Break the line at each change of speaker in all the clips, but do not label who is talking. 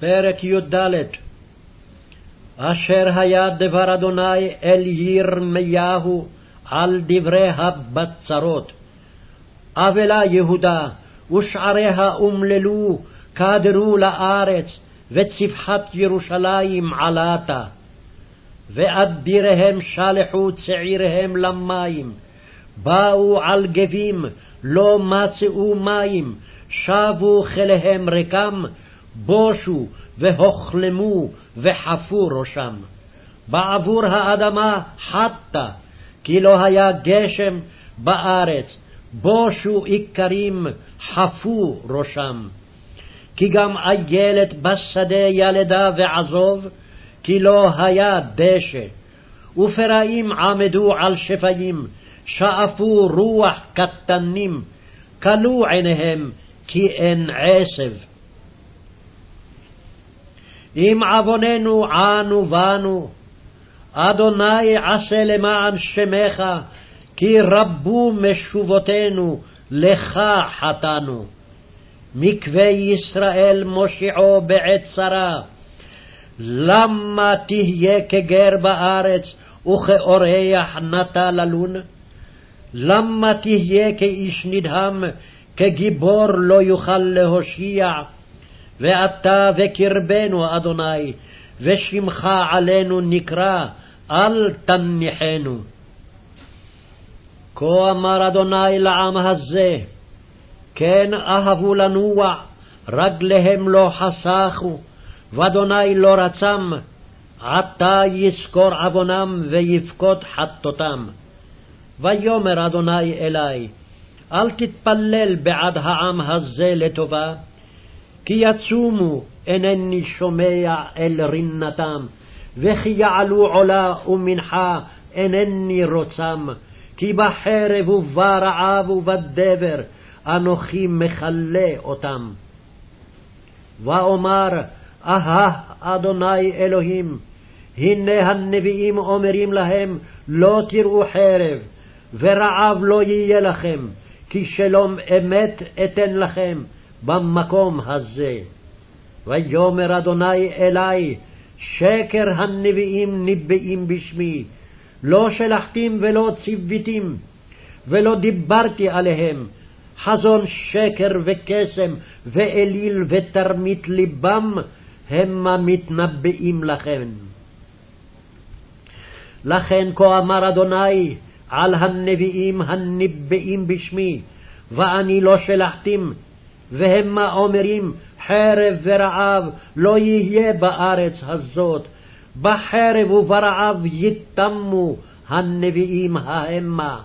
פרק י"ד אשר היה דבר אדוני אל ירמיהו על דברי הבצרות. אבלה יהודה, ושעריה אומללו, קדרו לארץ, וצפחת ירושלים עלתה. ואדיריהם שלחו צעיריהם למים, באו על גבים, לא מצאו מים, שבו כליהם ריקם, בושו והוכלמו וחפו ראשם. בעבור האדמה חטא, כי לא היה גשם בארץ, בושו איכרים, חפו ראשם. כי גם איילת בשדה ילדה ועזוב, כי לא היה דשא. ופראים עמדו על שפיים, שאפו רוח קטנים, כלו עיניהם, כי אין עשב. אם עווננו ענו בנו, אדוני עשה למען שמך, כי רבו משובותינו, לך חטאנו. מקווה ישראל מושיעו בעת צרה. למה תהיה כגר בארץ וכאורח נטה ללון? למה תהיה כאיש נדהם, כגיבור לא יוכל להושיע? ואתה וקרבנו, אדוני, ושמך עלינו נקרא, אל תניחנו. כה אמר אדוני לעם הזה, כן אהבו לנוע, רגליהם לא חסכו, ואדוני לא רצם, עתה יזכור עוונם ויבכות חטאותם. ויאמר אדוני אלי, אל תתפלל בעד העם הזה לטובה, כי יצומו אינני שומע אל רינתם, וכי יעלו עולה ומנחה אינני רוצם, כי בחרב וברעב ובדבר אנוכי מכלה אותם. ואומר, אהה אדוני אלוהים, הנה הנביאים אומרים להם, לא תראו חרב, ורעב לא יהיה לכם, כי שלום אמת אתן לכם, במקום הזה. ויאמר אדוני אלי, שקר הנביאים ניבאים בשמי, לא שלחתים ולא ציוויתים, ולא דיברתי עליהם, חזון שקר וקסם, ואליל ותרמית ליבם, המה מתנבאים לכם. לכן כה אמר אדוני על הנביאים הניבאים בשמי, ואני לא שלחתים, והמה אומרים חרב ורעב לא יהיה בארץ הזאת, בחרב וברעב יתמו הנביאים ההמה.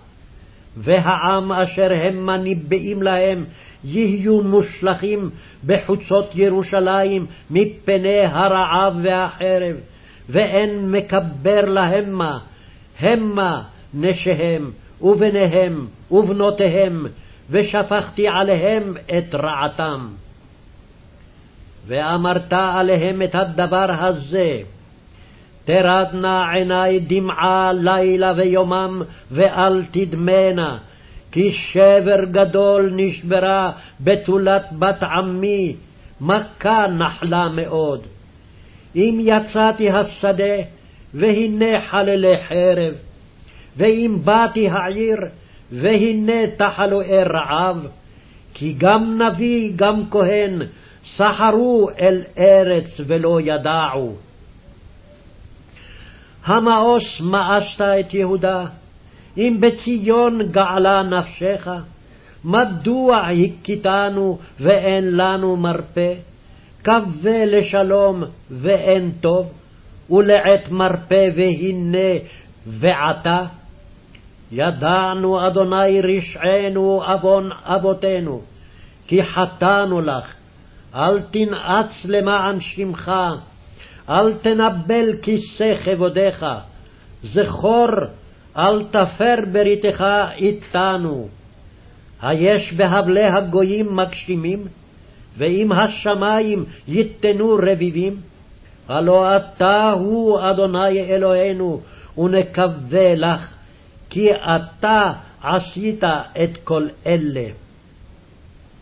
והעם אשר המה ניבאים להם יהיו מושלכים בחוצות ירושלים מפני הרעב והחרב, ואין מקבר להמה, המה נשיהם ובניהם ובנותיהם, ושפכתי עליהם את רעתם. ואמרת עליהם את הדבר הזה, תרדנה עיני דמעה לילה ויומם, ואל תדמנה, כי שבר גדול נשברה בתולת בת עמי, מכה נחלה מאוד. אם יצאתי השדה, והנה חללי חרב, ואם באתי העיר, והנה תחלואי רעב, כי גם נביא גם כהן סחרו אל ארץ ולא ידעו. המאוס מאסת את יהודה, אם בציון געלה נפשך, מדוע הכיתנו ואין לנו מרפא? קווה לשלום ואין טוב, ולעת מרפא והנה ועתה. ידענו אדוני רשענו עוון אבותינו, כי חטאנו לך, אל תנאץ למען שמך, אל תנבל כיסא כבודך, זכור, אל תפר בריתך איתנו. היש בהבלי הגויים מגשימים, ואם השמים ייתנו רביבים, הלא אתה הוא אדוני אלוהינו, ונקווה לך, כי אתה עשית את כל אלה.